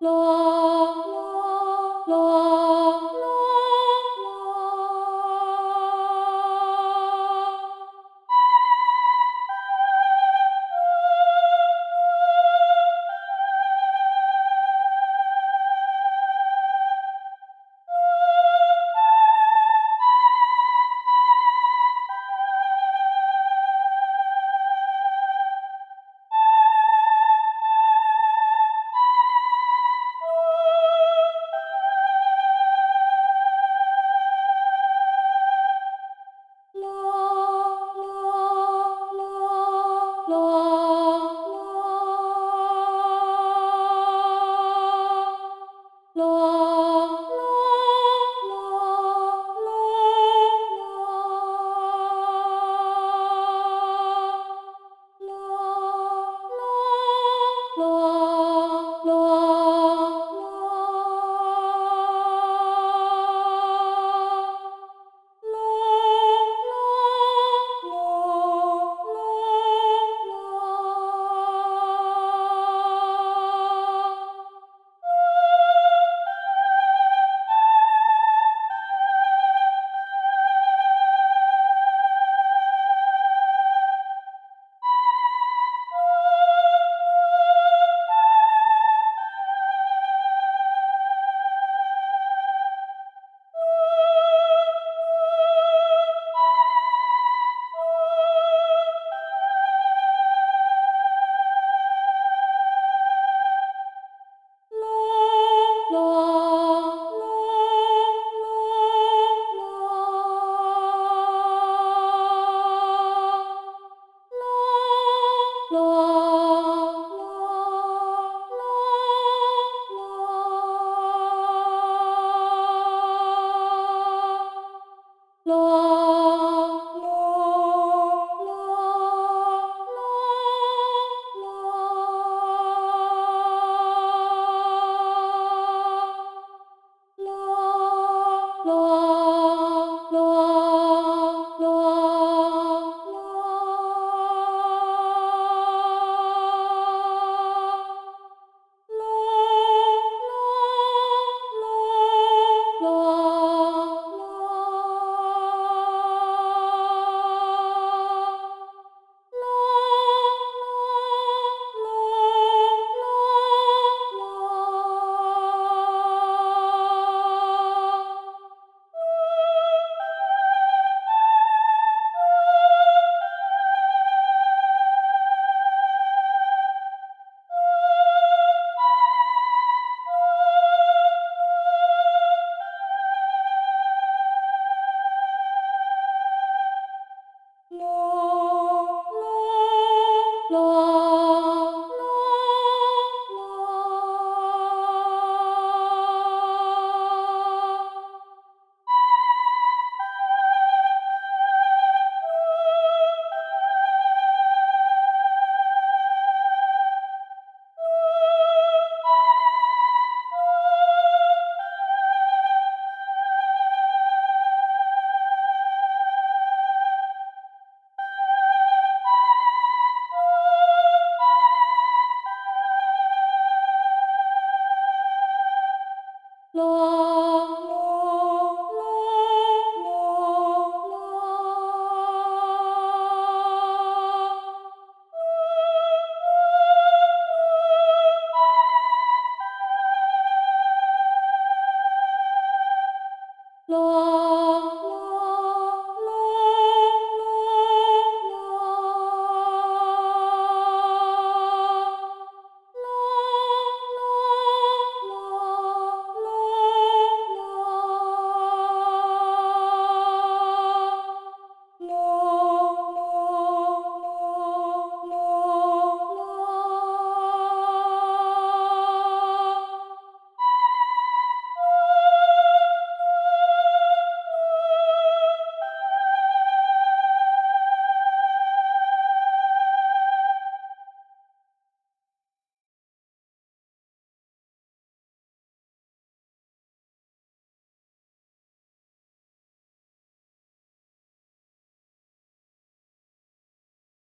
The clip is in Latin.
Lord. Lord. Lord.